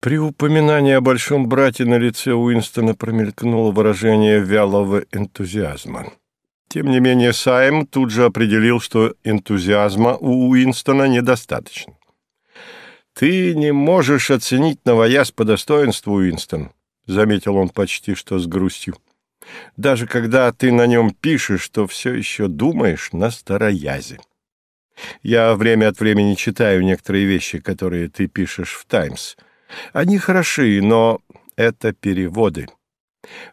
При упоминании о большом брате на лице Уинстона промелькнуло выражение вялого энтузиазма. Тем не менее, Сайм тут же определил, что энтузиазма у Уинстона недостаточно. «Ты не можешь оценить новояз по достоинству, Уинстон», — заметил он почти что с грустью. «Даже когда ты на нем пишешь, то все еще думаешь на староязе. Я время от времени читаю некоторые вещи, которые ты пишешь в «Таймс», — они хороши, но это переводы.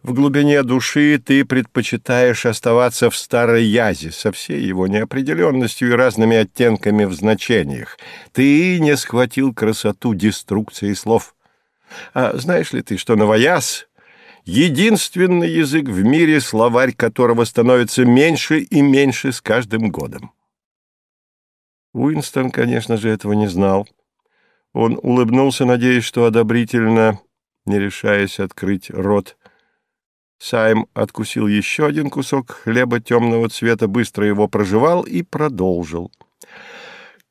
В глубине души ты предпочитаешь оставаться в старой язе со всей его неопределенностью и разными оттенками в значениях. Ты не схватил красоту деструкции слов. А знаешь ли ты, что новояз — единственный язык в мире, словарь которого становится меньше и меньше с каждым годом? Уинстон, конечно же, этого не знал. Он улыбнулся, надеясь, что одобрительно, не решаясь открыть рот. Сайм откусил еще один кусок хлеба темного цвета, быстро его прожевал и продолжил.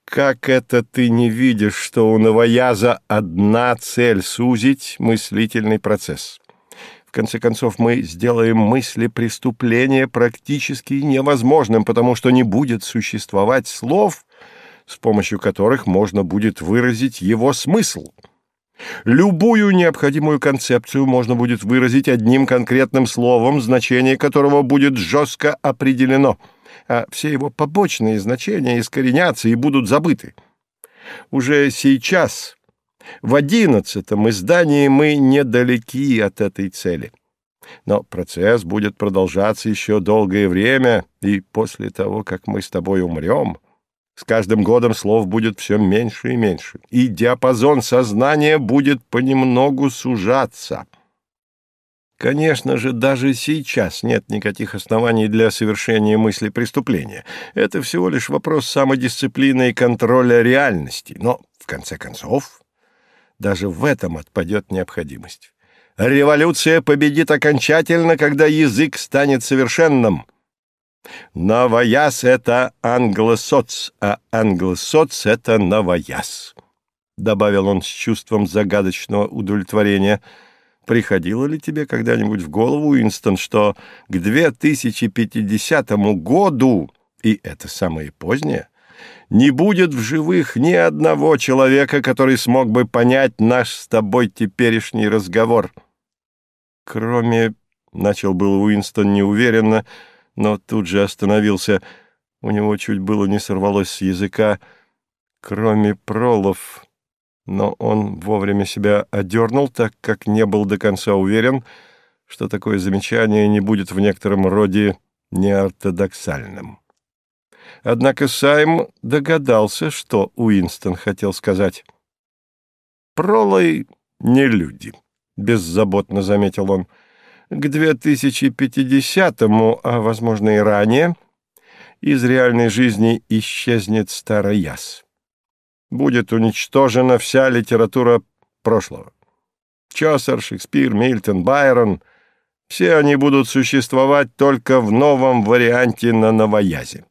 «Как это ты не видишь, что у новояза одна цель — сузить мыслительный процесс?» В конце концов, мы сделаем мысли преступления практически невозможным, потому что не будет существовать слов, с помощью которых можно будет выразить его смысл. Любую необходимую концепцию можно будет выразить одним конкретным словом, значение которого будет жестко определено, а все его побочные значения искоренятся и будут забыты. Уже сейчас, в одиннадцатом издании, мы недалеки от этой цели. Но процесс будет продолжаться еще долгое время, и после того, как мы с тобой умрем, с каждым годом слов будет все меньше и меньше, и диапазон сознания будет понемногу сужаться. Конечно же, даже сейчас нет никаких оснований для совершения мысли преступления. Это всего лишь вопрос самодисциплины и контроля реальности. Но, в конце концов, даже в этом отпадет необходимость. Революция победит окончательно, когда язык станет совершенным — Новояз — это англосоц, а англосоц — это новояз, — добавил он с чувством загадочного удовлетворения. Приходило ли тебе когда-нибудь в голову, Уинстон, что к 2050 году, и это самое позднее, не будет в живых ни одного человека, который смог бы понять наш с тобой теперешний разговор? Кроме... — начал был Уинстон неуверенно — но тут же остановился. У него чуть было не сорвалось с языка, кроме пролов. Но он вовремя себя одернул, так как не был до конца уверен, что такое замечание не будет в некотором роде неортодоксальным. Однако Сайм догадался, что Уинстон хотел сказать. «Пролой не люди», — беззаботно заметил он, — к 2050-му, а, возможно, и ранее, из реальной жизни исчезнет старый яс. Будет уничтожена вся литература прошлого. Чосер, Шекспир, Мильтон, Байрон — все они будут существовать только в новом варианте на новоязе.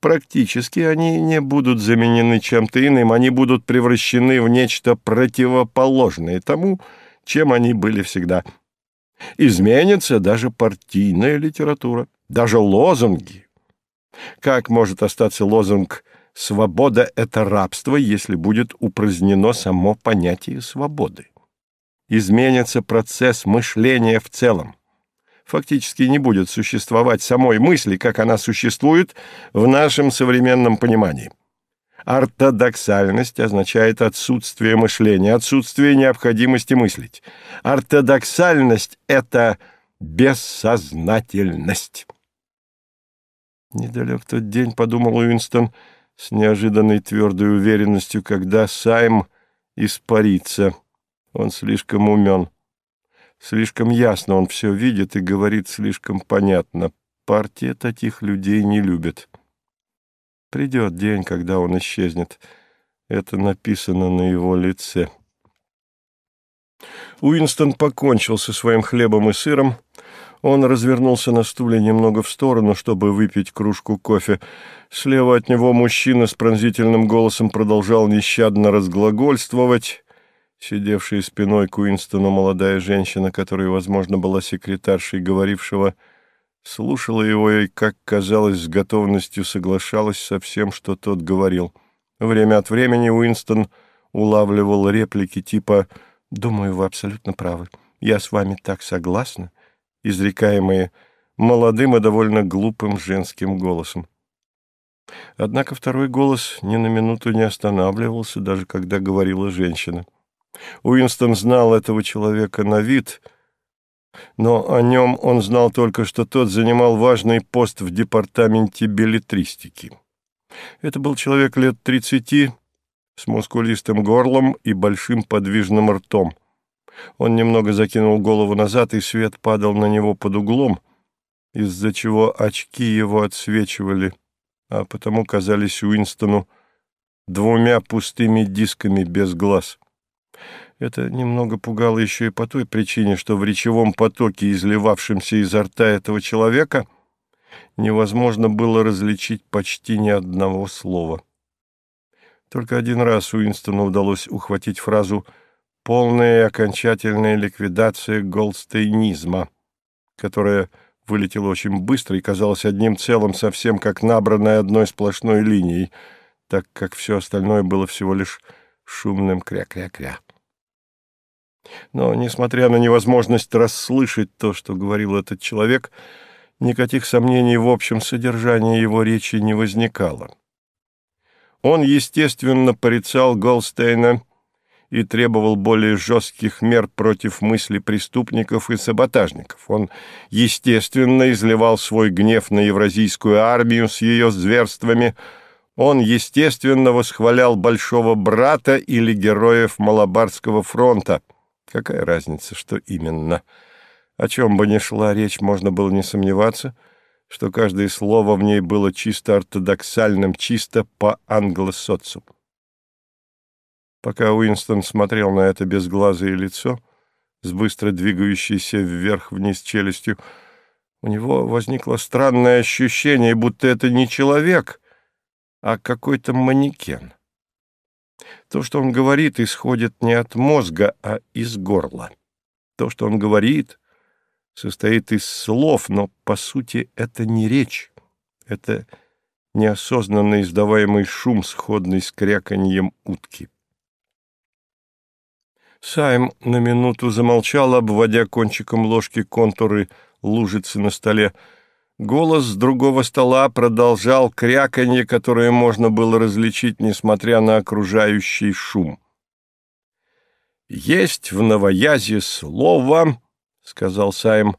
Практически они не будут заменены чем-то иным, они будут превращены в нечто противоположное тому, чем они были всегда — Изменится даже партийная литература, даже лозунги. Как может остаться лозунг «свобода — это рабство», если будет упразднено само понятие свободы? Изменится процесс мышления в целом. Фактически не будет существовать самой мысли, как она существует в нашем современном понимании. Ортодоксальность означает отсутствие мышления, отсутствие необходимости мыслить. Ортодоксальность — это бессознательность. Недалек тот день, — подумал Уинстон с неожиданной твердой уверенностью, когда Сайм испарится. Он слишком умен. Слишком ясно он все видит и говорит слишком понятно. Партия таких людей не любит. Придет день, когда он исчезнет. Это написано на его лице. Уинстон покончил со своим хлебом и сыром. Он развернулся на стуле немного в сторону, чтобы выпить кружку кофе. Слева от него мужчина с пронзительным голосом продолжал нещадно разглагольствовать. Сидевшая спиной к Уинстону молодая женщина, которая, возможно, была секретаршей говорившего, слушала его и, как казалось, с готовностью соглашалась со всем, что тот говорил. Время от времени Уинстон улавливал реплики типа «Думаю, вы абсолютно правы. Я с вами так согласна», изрекаемые молодым и довольно глупым женским голосом. Однако второй голос ни на минуту не останавливался, даже когда говорила женщина. Уинстон знал этого человека на вид, но о нем он знал только, что тот занимал важный пост в департаменте билетристики. Это был человек лет тридцати, с мускулистым горлом и большим подвижным ртом. Он немного закинул голову назад, и свет падал на него под углом, из-за чего очки его отсвечивали, а потому казались Уинстону двумя пустыми дисками без глаз. Это немного пугало еще и по той причине, что в речевом потоке, изливавшемся изо рта этого человека, невозможно было различить почти ни одного слова. Только один раз Уинстону удалось ухватить фразу «полная и окончательная ликвидация голдстейнизма», которая вылетела очень быстро и казалась одним целым, совсем как набранная одной сплошной линией, так как все остальное было всего лишь шумным кря-кря-кря. Но, несмотря на невозможность расслышать то, что говорил этот человек, никаких сомнений в общем содержании его речи не возникало. Он, естественно, порицал Голстейна и требовал более жестких мер против мысли преступников и саботажников. Он, естественно, изливал свой гнев на евразийскую армию с ее зверствами – он, естественно, восхвалял Большого Брата или героев Малабарского фронта. Какая разница, что именно? О чем бы ни шла речь, можно было не сомневаться, что каждое слово в ней было чисто ортодоксальным, чисто по-англосоцу. Пока Уинстон смотрел на это безглазое лицо, с быстро двигающейся вверх-вниз челюстью, у него возникло странное ощущение, будто это не человек — а какой-то манекен. То, что он говорит, исходит не от мозга, а из горла. То, что он говорит, состоит из слов, но, по сути, это не речь. Это неосознанно издаваемый шум, сходный с кряканьем утки. Сайм на минуту замолчал, обводя кончиком ложки контуры лужицы на столе, Голос с другого стола продолжал кряканье, которое можно было различить, несмотря на окружающий шум. «Есть в новоязе слово», — сказал Сайм.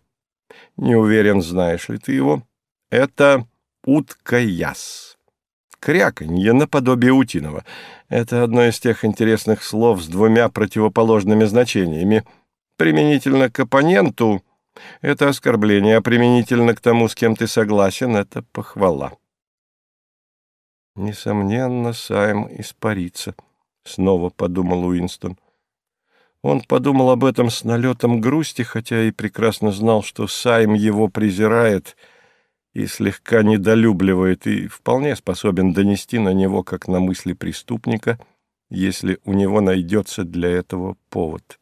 «Не уверен, знаешь ли ты его. Это уткаяс. Кряканье наподобие утиного. Это одно из тех интересных слов с двумя противоположными значениями. Применительно к оппоненту — это оскорбление, а применительно к тому, с кем ты согласен, это похвала. Несомненно, Сайм испарится, — снова подумал Уинстон. Он подумал об этом с налетом грусти, хотя и прекрасно знал, что Сайм его презирает и слегка недолюбливает, и вполне способен донести на него, как на мысли преступника, если у него найдется для этого повод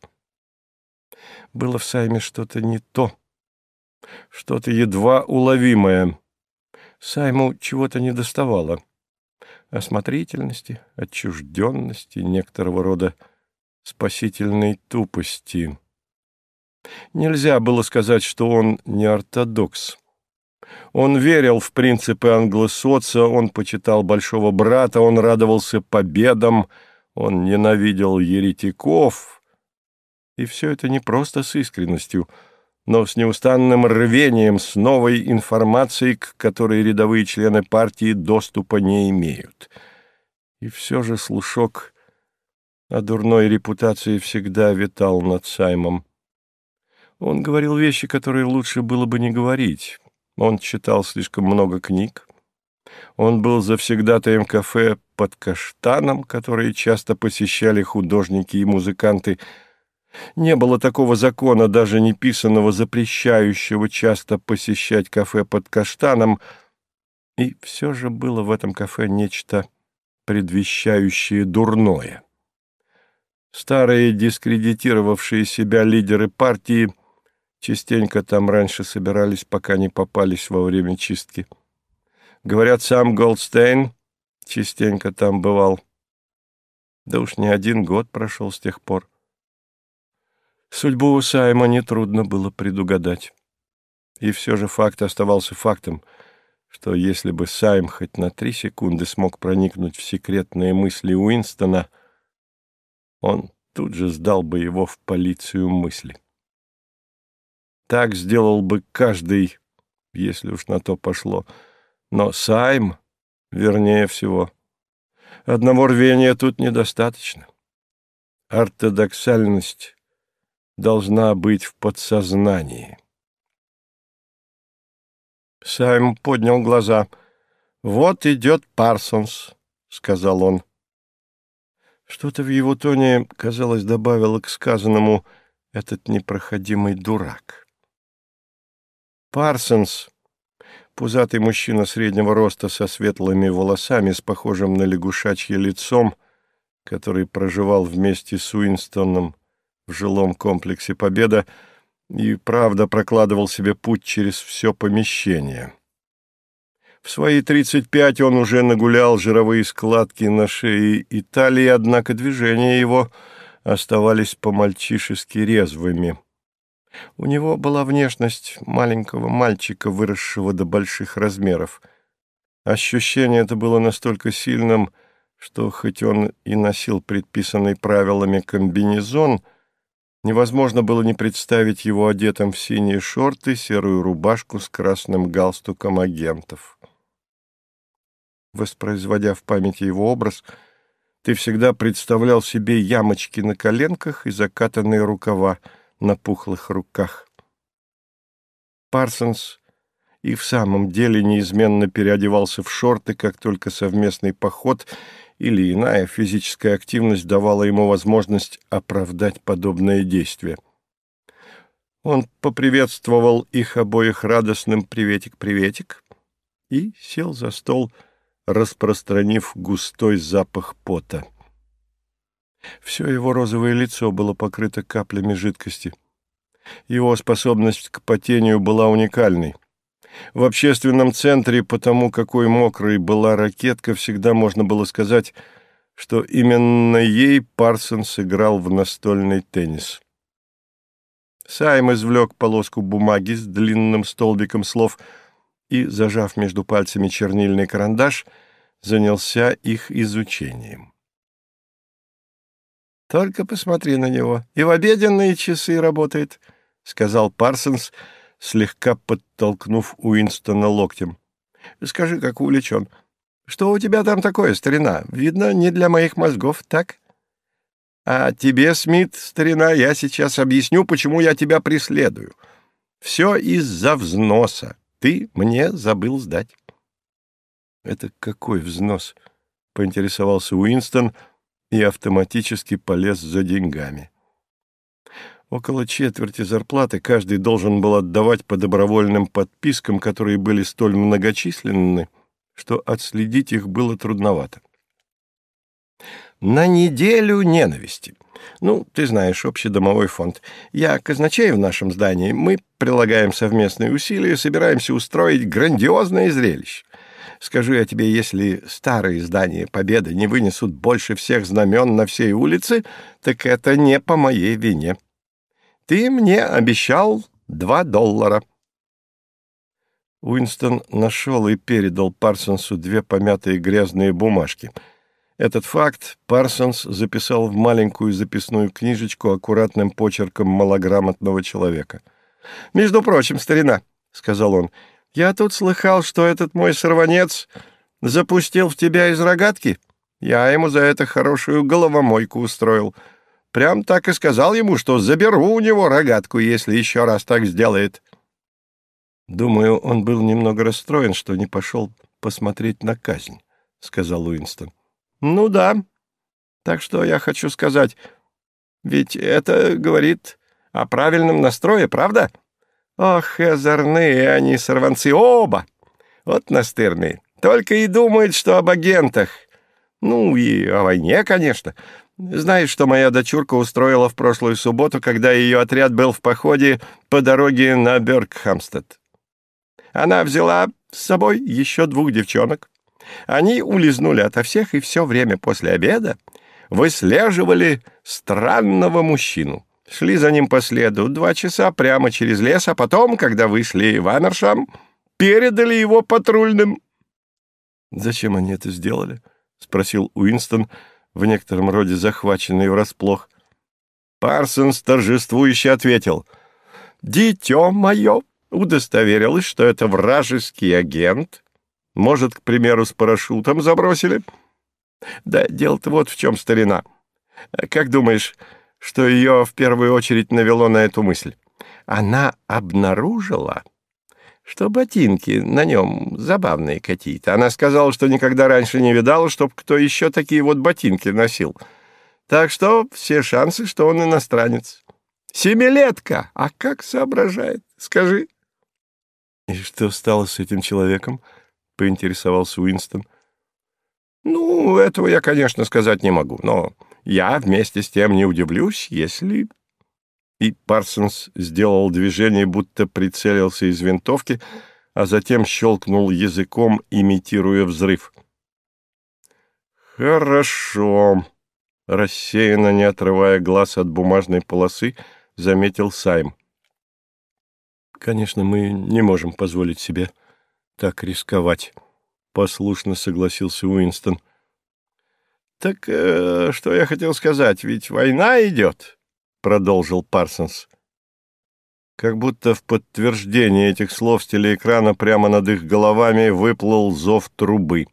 было в Сайме что-то не то, что-то едва уловимое. Сайму чего-то не доставало. Осмотрительности, отчужденности, некоторого рода спасительной тупости. Нельзя было сказать, что он не ортодокс. Он верил в принципы англосоца, он почитал большого брата, он радовался победам, он ненавидел еретиков — и все это не просто с искренностью, но с неустанным рвением, с новой информацией, к которой рядовые члены партии доступа не имеют. И все же слушок о дурной репутации всегда витал над Саймом. Он говорил вещи, которые лучше было бы не говорить. Он читал слишком много книг. Он был завсегдатаем кафе под каштаном, которые часто посещали художники и музыканты – не было такого закона, даже не писанного, запрещающего часто посещать кафе под каштаном, и все же было в этом кафе нечто предвещающее дурное. Старые дискредитировавшие себя лидеры партии частенько там раньше собирались, пока не попались во время чистки. Говорят, сам Голдстейн частенько там бывал. Да уж не один год прошел с тех пор. Судьбу Сайма нетрудно было предугадать. И все же факт оставался фактом, что если бы Сайм хоть на три секунды смог проникнуть в секретные мысли Уинстона, он тут же сдал бы его в полицию мысли. Так сделал бы каждый, если уж на то пошло. Но Сайм, вернее всего, одного рвения тут недостаточно. Ортодоксальность должна быть в подсознании. Сайм поднял глаза. «Вот идет Парсонс», — сказал он. Что-то в его тоне, казалось, добавило к сказанному «этот непроходимый дурак». Парсонс, пузатый мужчина среднего роста со светлыми волосами, с похожим на лягушачье лицом, который проживал вместе с Уинстоном в жилом комплексе «Победа», и правда прокладывал себе путь через все помещение. В свои 35 он уже нагулял жировые складки на шее и талии, однако движения его оставались по-мальчишески резвыми. У него была внешность маленького мальчика, выросшего до больших размеров. Ощущение это было настолько сильным, что хоть он и носил предписанный правилами комбинезон — Невозможно было не представить его одетым в синие шорты, серую рубашку с красным галстуком агентов. Воспроизводя в памяти его образ, ты всегда представлял себе ямочки на коленках и закатанные рукава на пухлых руках. Парсонс и в самом деле неизменно переодевался в шорты, как только совместный поход — или иная физическая активность давала ему возможность оправдать подобное действие. Он поприветствовал их обоих радостным «приветик-приветик» и сел за стол, распространив густой запах пота. Все его розовое лицо было покрыто каплями жидкости. Его способность к потению была уникальной. В общественном центре, потому какой мокрой была ракетка, всегда можно было сказать, что именно ей Парсон сыграл в настольный теннис. Сайм извлек полоску бумаги с длинным столбиком слов и, зажав между пальцами чернильный карандаш, занялся их изучением. «Только посмотри на него. И в обеденные часы работает», — сказал Парсонс, — слегка подтолкнув Уинстона локтем. «Скажи, как увлечен. Что у тебя там такое, старина? Видно, не для моих мозгов, так?» «А тебе, Смит, старина, я сейчас объясню, почему я тебя преследую. Все из-за взноса. Ты мне забыл сдать». «Это какой взнос?» — поинтересовался Уинстон и автоматически полез за деньгами. Около четверти зарплаты каждый должен был отдавать по добровольным подпискам, которые были столь многочисленны, что отследить их было трудновато. На неделю ненависти. Ну, ты знаешь, общедомовой фонд. Я казначей в нашем здании. Мы прилагаем совместные усилия, собираемся устроить грандиозное зрелище. Скажу я тебе, если старые здания Победы не вынесут больше всех знамен на всей улице, так это не по моей вине. Ты мне обещал два доллара. Уинстон нашел и передал Парсонсу две помятые грязные бумажки. Этот факт Парсонс записал в маленькую записную книжечку аккуратным почерком малограмотного человека. «Между прочим, старина», — сказал он, — «я тут слыхал, что этот мой сорванец запустил в тебя из рогатки. Я ему за это хорошую головомойку устроил». Прям так и сказал ему, что заберу у него рогатку, если еще раз так сделает. Думаю, он был немного расстроен, что не пошел посмотреть на казнь, — сказал Уинстон. Ну да. Так что я хочу сказать, ведь это говорит о правильном настрое, правда? Ох, озорные они сорванцы оба! Вот настырные. Только и думают, что об агентах. Ну и о войне, конечно. Знаешь, что моя дочурка устроила в прошлую субботу, когда ее отряд был в походе по дороге на Бергхамстед? Она взяла с собой еще двух девчонок. Они улизнули ото всех и все время после обеда выслеживали странного мужчину. Шли за ним по следу два часа прямо через лес, а потом, когда вышли в Амершам, передали его патрульным. «Зачем они это сделали?» — спросил Уинстон, в некотором роде захваченный врасплох. Парсонс торжествующе ответил. «Дитё мое удостоверилось, что это вражеский агент. Может, к примеру, с парашютом забросили? Да дело-то вот в чем старина. Как думаешь, что ее в первую очередь навело на эту мысль? Она обнаружила, что ботинки на нем забавные какие-то. Она сказала, что никогда раньше не видала, чтоб кто еще такие вот ботинки носил. Так что все шансы, что он иностранец. Семилетка! А как соображает? Скажи. «И что стало с этим человеком?» — поинтересовался Уинстон. «Ну, этого я, конечно, сказать не могу, но я вместе с тем не удивлюсь, если...» И Парсонс сделал движение, будто прицелился из винтовки, а затем щелкнул языком, имитируя взрыв. «Хорошо», — рассеянно, не отрывая глаз от бумажной полосы, заметил Сайм. «Конечно, мы не можем позволить себе так рисковать», — послушно согласился Уинстон. «Так э, что я хотел сказать, ведь война идет», — продолжил Парсонс. Как будто в подтверждение этих слов с телеэкрана прямо над их головами выплыл зов трубы.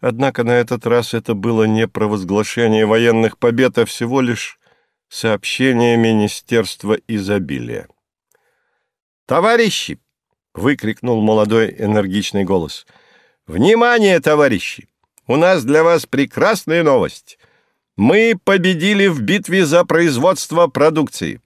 Однако на этот раз это было не провозглашение военных побед, а всего лишь сообщение Министерства изобилия. «Товарищи!» — выкрикнул молодой энергичный голос. «Внимание, товарищи! У нас для вас прекрасная новость. Мы победили в битве за производство продукции.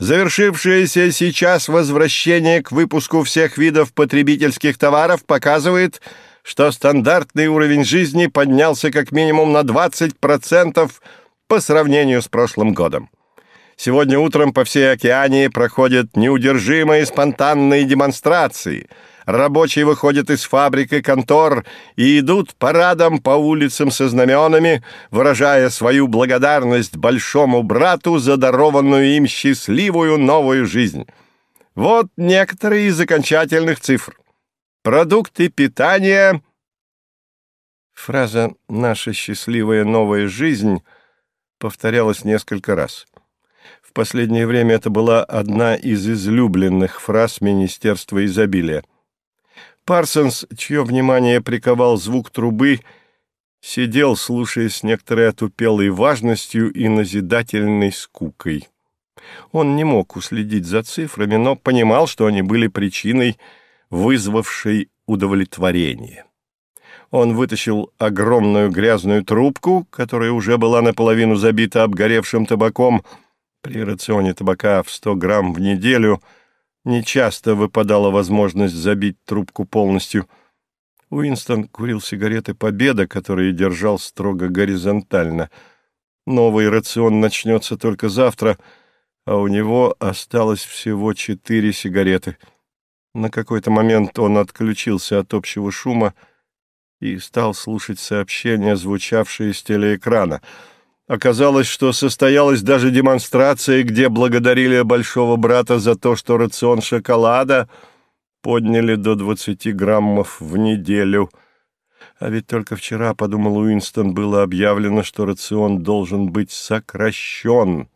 Завершившееся сейчас возвращение к выпуску всех видов потребительских товаров показывает, что стандартный уровень жизни поднялся как минимум на 20% по сравнению с прошлым годом. Сегодня утром по всей океане проходят неудержимые спонтанные демонстрации. Рабочие выходят из фабрик и контор и идут парадом по улицам со знаменами, выражая свою благодарность большому брату за дарованную им счастливую новую жизнь. Вот некоторые из окончательных цифр. Продукты питания... Фраза «наша счастливая новая жизнь» повторялась несколько раз последнее время это была одна из излюбленных фраз Министерства изобилия. Парсонс, чье внимание приковал звук трубы, сидел, слушая с некоторой отупелой важностью и назидательной скукой. Он не мог уследить за цифрами, но понимал, что они были причиной, вызвавшей удовлетворение. Он вытащил огромную грязную трубку, которая уже была наполовину забита обгоревшим табаком, при рационе табака в 100 грамм в неделю нечасто выпадала возможность забить трубку полностью. Уинстон курил сигареты «Победа», которые держал строго горизонтально. Новый рацион начнется только завтра, а у него осталось всего четыре сигареты. На какой-то момент он отключился от общего шума и стал слушать сообщения, звучавшие с телеэкрана — Оказалось, что состоялась даже демонстрация, где благодарили большого брата за то, что рацион шоколада подняли до 20 граммов в неделю. А ведь только вчера, подумал Уинстон, было объявлено, что рацион должен быть сокращен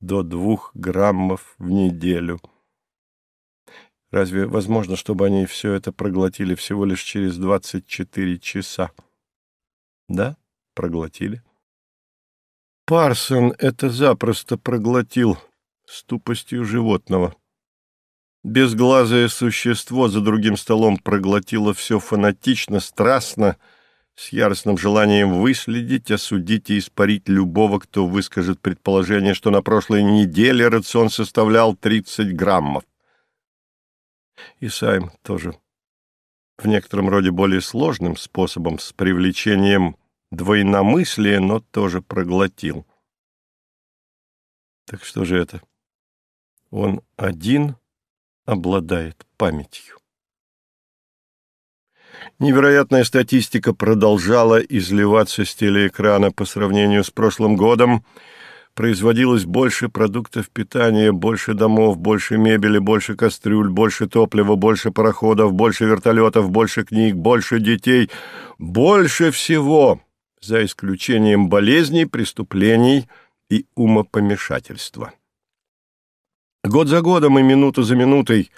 до двух граммов в неделю. Разве возможно, чтобы они все это проглотили всего лишь через 24 часа? Да, проглотили. Парсон это запросто проглотил с тупостью животного. Безглазое существо за другим столом проглотило все фанатично, страстно, с яростным желанием выследить, осудить и испарить любого, кто выскажет предположение, что на прошлой неделе рацион составлял 30 граммов. И Сайм тоже в некотором роде более сложным способом, с привлечением двойномыслие, но тоже проглотил. Так что же это? Он один обладает памятью. Невероятная статистика продолжала изливаться с телеэкрана по сравнению с прошлым годом. Производилось больше продуктов питания, больше домов, больше мебели, больше кастрюль, больше топлива, больше пароходов, больше вертолетов, больше книг, больше детей, больше всего, за исключением болезней, преступлений и умопомешательства. Год за годом и минута за минутой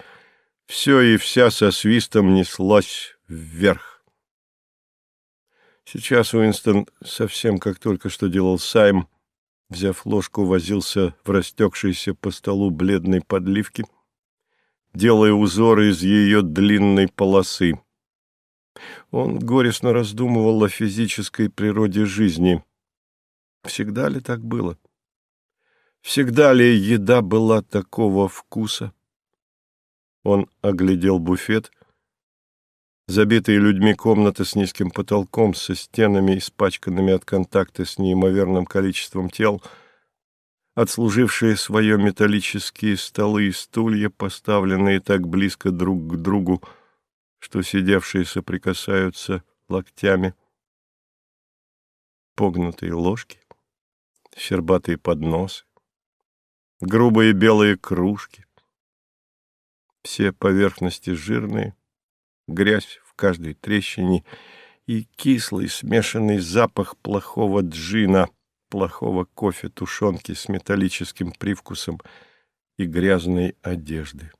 все и вся со свистом неслось вверх. Сейчас Уинстон, совсем как только что делал Сайм, взяв ложку, возился в растекшейся по столу бледной подливки, делая узоры из ее длинной полосы. Он горестно раздумывал о физической природе жизни. Всегда ли так было? Всегда ли еда была такого вкуса? Он оглядел буфет, забитые людьми комнаты с низким потолком, со стенами, испачканными от контакта с неимоверным количеством тел, отслужившие свое металлические столы и стулья, поставленные так близко друг к другу, что сидевшие соприкасаются локтями, погнутые ложки, щербатые подносы, грубые белые кружки, все поверхности жирные, грязь в каждой трещине и кислый смешанный запах плохого джина, плохого кофе, тушенки с металлическим привкусом и грязной одежды.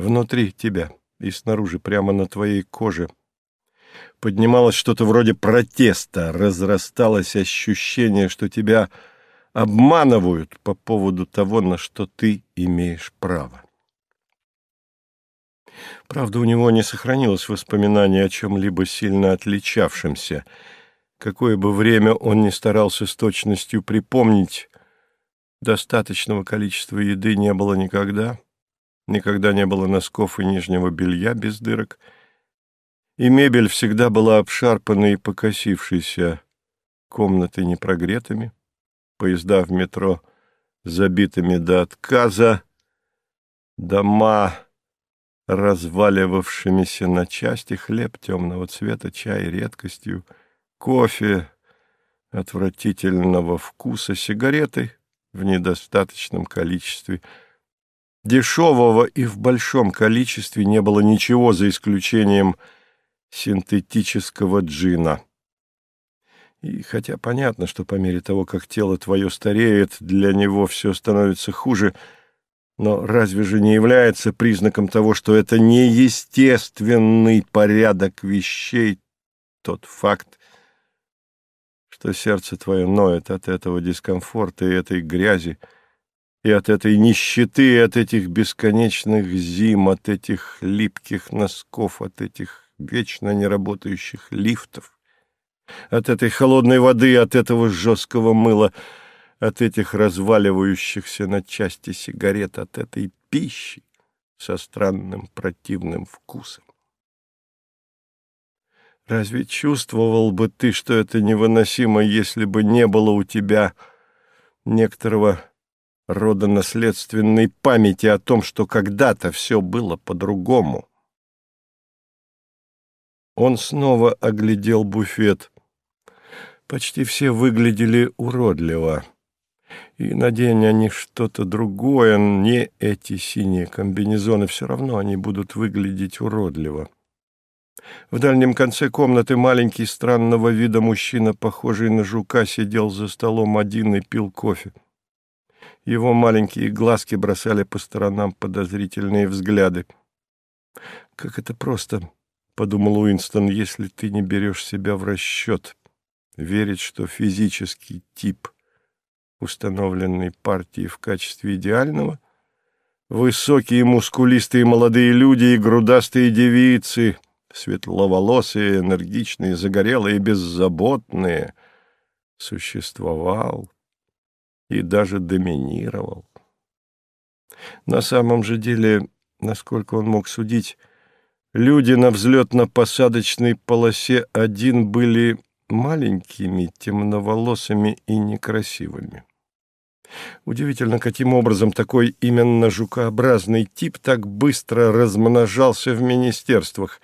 Внутри тебя и снаружи, прямо на твоей коже, поднималось что-то вроде протеста, разрасталось ощущение, что тебя обманывают по поводу того, на что ты имеешь право. Правда, у него не сохранилось воспоминаний о чем-либо сильно отличавшемся. Какое бы время он ни старался с точностью припомнить, достаточного количества еды не было никогда, никогда не было носков и нижнего белья без дырок, и мебель всегда была обшарпанной и покосившейся, комнаты непрогретыми поезда в метро забитыми до отказа, дома разваливавшимися на части, хлеб темного цвета, чай редкостью, кофе отвратительного вкуса, сигареты в недостаточном количестве. Дешевого и в большом количестве не было ничего, за исключением синтетического джина. И хотя понятно, что по мере того, как тело твое стареет, для него все становится хуже, но разве же не является признаком того, что это неестественный порядок вещей, тот факт, что сердце твое ноет от этого дискомфорта и этой грязи, и от этой нищеты, от этих бесконечных зим, от этих липких носков, от этих вечно неработающих лифтов? от этой холодной воды, от этого жесткого мыла, от этих разваливающихся на части сигарет, от этой пищи со странным противным вкусом. Разве чувствовал бы ты, что это невыносимо, если бы не было у тебя некоторого рода наследственной памяти о том, что когда-то все было по-другому? Он снова оглядел буфет. Почти все выглядели уродливо. И надень они что-то другое, не эти синие комбинезоны, все равно они будут выглядеть уродливо. В дальнем конце комнаты маленький странного вида мужчина, похожий на жука, сидел за столом один и пил кофе. Его маленькие глазки бросали по сторонам подозрительные взгляды. «Как это просто», — подумал Уинстон, — «если ты не берешь себя в расчет» верить, что физический тип установленной партии в качестве идеального, высокие мускулистые молодые люди и грудастые девицы, светловолосые, энергичные, загорелые, беззаботные, существовал и даже доминировал. На самом же деле, насколько он мог судить, Люди на взлетно-посадочной полосе один были маленькими, темноволосыми и некрасивыми. Удивительно, каким образом такой именно жукообразный тип так быстро размножался в министерствах.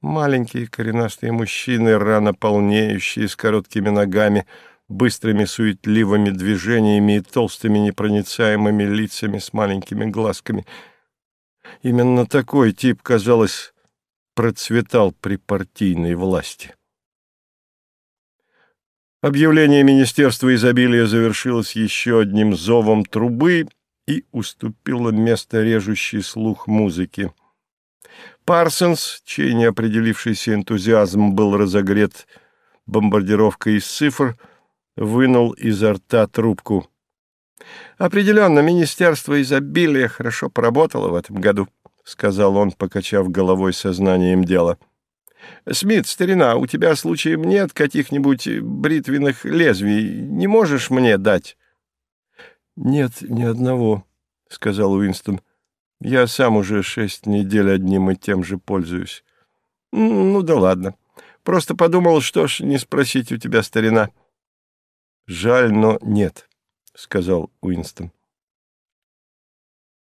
Маленькие коренастые мужчины, рано полнеющие, с короткими ногами, быстрыми суетливыми движениями и толстыми непроницаемыми лицами с маленькими глазками. Именно такой тип, казалось, процветал при партийной власти. Объявление Министерства изобилия завершилось еще одним зовом трубы и уступило место режущей слух музыки. Парсонс, чей неопределившийся энтузиазм был разогрет бомбардировкой из цифр, вынул изо рта трубку. «Определенно, Министерство изобилия хорошо поработало в этом году», — сказал он, покачав головой сознанием дела. — Смит, старина, у тебя случаем нет каких-нибудь бритвенных лезвий? Не можешь мне дать? Нет, ни одного, сказал Уинстон. Я сам уже шесть недель одним и тем же пользуюсь. Ну да ладно. Просто подумал, что ж, не спросить у тебя, старина. Жаль, но нет, сказал Уинстон.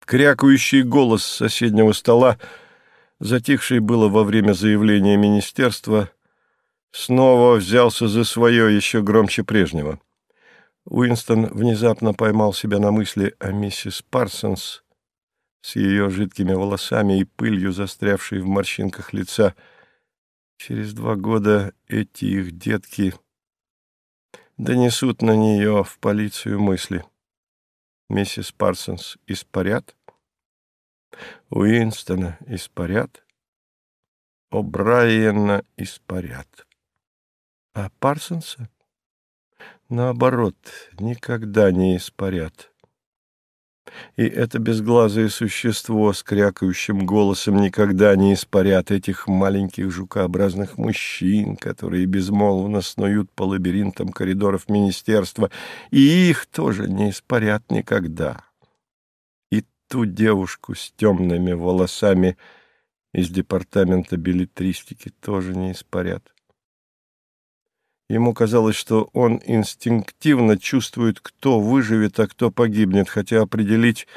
Крякающий голос соседнего стола затихший было во время заявления министерства, снова взялся за свое еще громче прежнего. Уинстон внезапно поймал себя на мысли о миссис Парсонс с ее жидкими волосами и пылью, застрявшей в морщинках лица. Через два года эти их детки донесут на нее в полицию мысли. Миссис Парсонс испарят? Уинстона испарят, О'Брайена испарят. А Парсонса, наоборот, никогда не испарят. И это безглазое существо с крякающим голосом никогда не испарят этих маленьких жукообразных мужчин, которые безмолвно снуют по лабиринтам коридоров министерства, и их тоже не испарят никогда ту девушку с темными волосами из департамента билетристики тоже не испарят. Ему казалось, что он инстинктивно чувствует, кто выживет, а кто погибнет, хотя определить,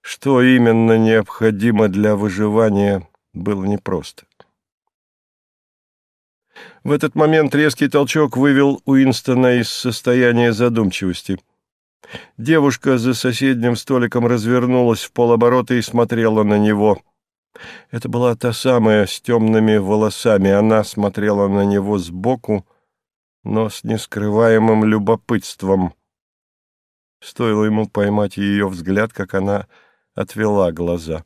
что именно необходимо для выживания, было непросто. В этот момент резкий толчок вывел Уинстона из состояния задумчивости. Девушка за соседним столиком развернулась в полоборота и смотрела на него. Это была та самая с темными волосами. Она смотрела на него сбоку, но с нескрываемым любопытством. Стоило ему поймать ее взгляд, как она отвела глаза.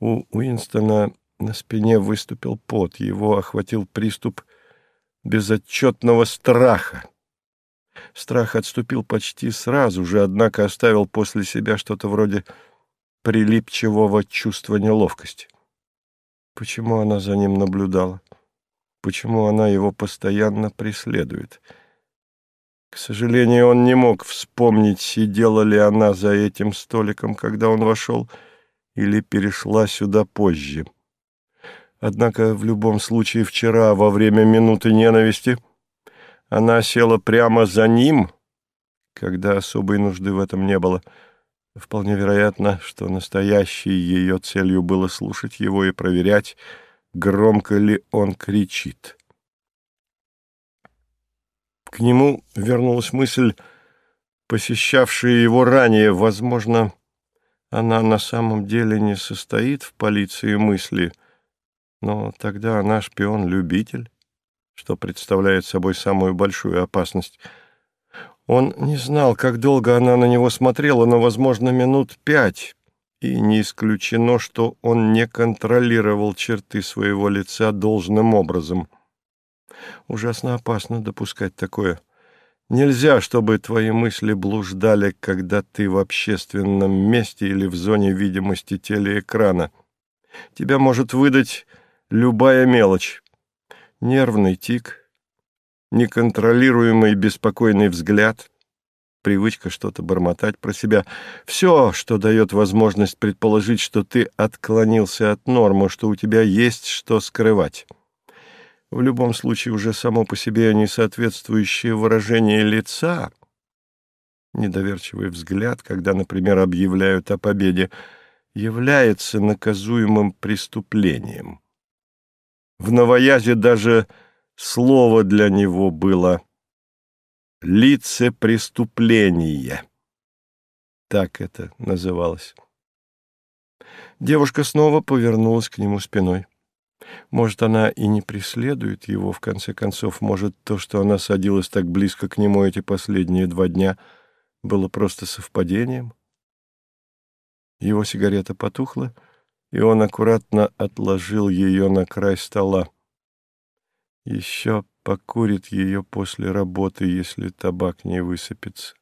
У Уинстона на спине выступил пот, его охватил приступ безотчетного страха. Страх отступил почти сразу же, однако оставил после себя что-то вроде прилипчивого чувства неловкости. Почему она за ним наблюдала? Почему она его постоянно преследует? К сожалению, он не мог вспомнить, сидела ли она за этим столиком, когда он вошел, или перешла сюда позже. Однако в любом случае вчера, во время минуты ненависти, она села прямо за ним, когда особой нужды в этом не было. Вполне вероятно, что настоящей ее целью было слушать его и проверять, громко ли он кричит. К нему вернулась мысль, посещавшая его ранее. Возможно, она на самом деле не состоит в полиции мысли, но тогда она шпион-любитель что представляет собой самую большую опасность. Он не знал, как долго она на него смотрела, но, возможно, минут пять, и не исключено, что он не контролировал черты своего лица должным образом. Ужасно опасно допускать такое. Нельзя, чтобы твои мысли блуждали, когда ты в общественном месте или в зоне видимости телеэкрана. Тебя может выдать любая мелочь нервный тик, неконтролируемый беспокойный взгляд, привычка что-то бормотать про себя. Все, что дает возможность предположить, что ты отклонился от нормы, что у тебя есть что скрывать. В любом случае, уже само по себе несоответствующее выражение лица, недоверчивый взгляд, когда, например, объявляют о победе, является наказуемым преступлением. В новоязе даже слово для него было «лице преступления». Так это называлось. Девушка снова повернулась к нему спиной. Может, она и не преследует его, в конце концов. Может, то, что она садилась так близко к нему эти последние два дня, было просто совпадением? Его сигарета потухла, и он аккуратно отложил ее на край стола. Еще покурит ее после работы, если табак не высыпется.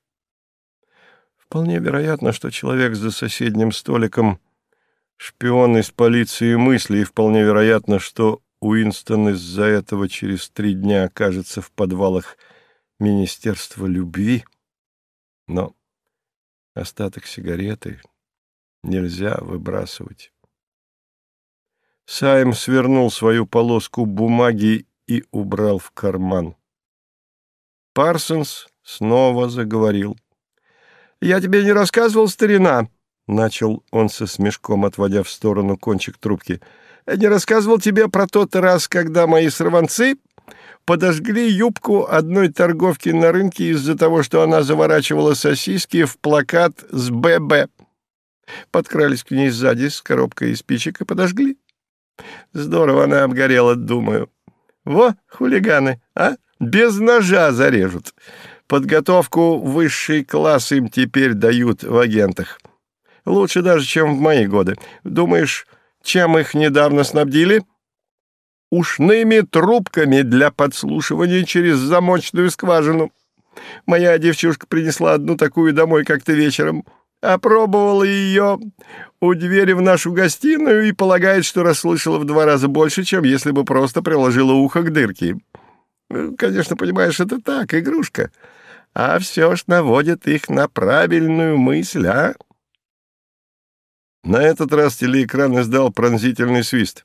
Вполне вероятно, что человек за соседним столиком — шпион из полиции мысли, и вполне вероятно, что Уинстон из-за этого через три дня окажется в подвалах Министерства любви. Но остаток сигареты нельзя выбрасывать. Сайм свернул свою полоску бумаги и убрал в карман. Парсонс снова заговорил. «Я тебе не рассказывал, старина?» — начал он со смешком, отводя в сторону кончик трубки. «Я не рассказывал тебе про тот раз, когда мои сорванцы подожгли юбку одной торговки на рынке из-за того, что она заворачивала сосиски в плакат с ББ. Подкрались к ней сзади с коробкой из спичек и подожгли. Здорово она обгорела, думаю. Во, хулиганы, а? Без ножа зарежут. Подготовку высший класс им теперь дают в агентах. Лучше даже, чем в мои годы. Думаешь, чем их недавно снабдили? Ушными трубками для подслушивания через замочную скважину. Моя девчушка принесла одну такую домой как-то вечером — опробовала ее у двери в нашу гостиную и полагает, что расслышала в два раза больше, чем если бы просто приложила ухо к дырке. Конечно, понимаешь, это так, игрушка. А все ж наводит их на правильную мысль, а? На этот раз телеэкран издал пронзительный свист.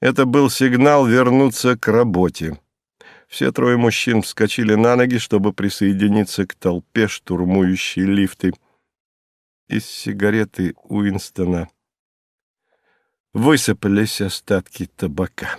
Это был сигнал вернуться к работе. Все трое мужчин вскочили на ноги, чтобы присоединиться к толпе, штурмующей лифты из сигареты Уинстона высыпались остатки табака.